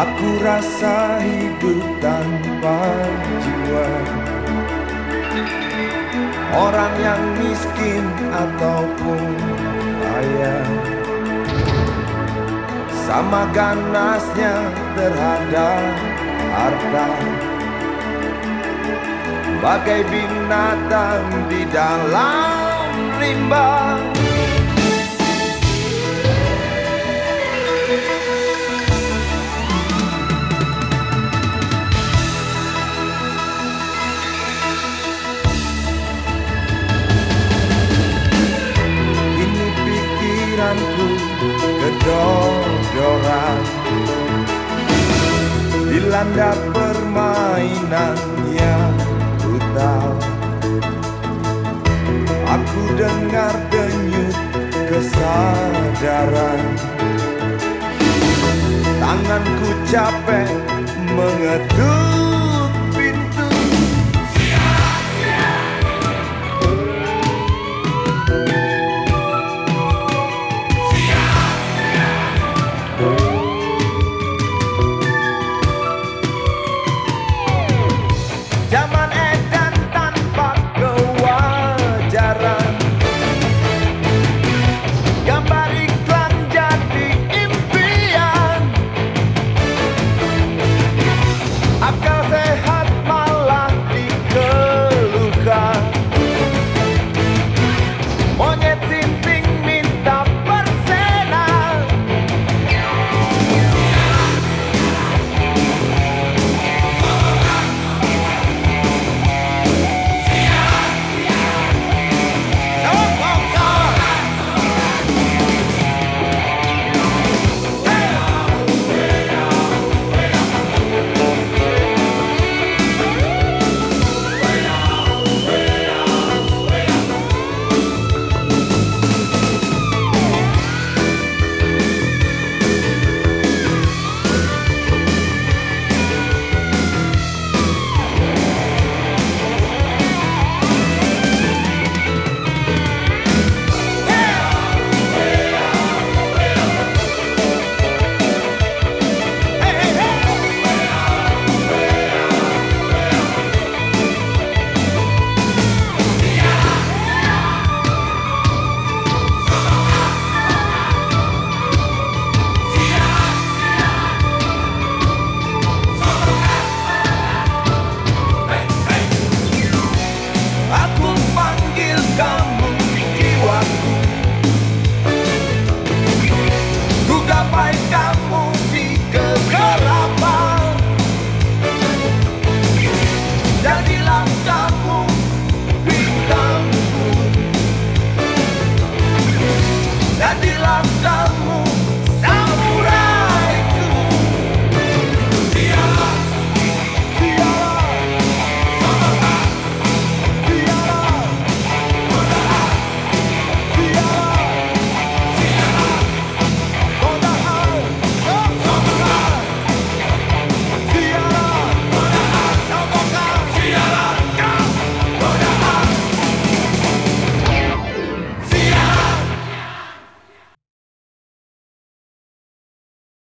Aku rasa hidup tanpa jiwa. Orang yang miskin ataupun kaya. Sama ganasnya terhadap harta. Bagai binatang di dalam rimba pikiranku kedodoran Dilanda permainan yang brutal Aku dengar denyut kesadaran. Tanganku capek mengetuk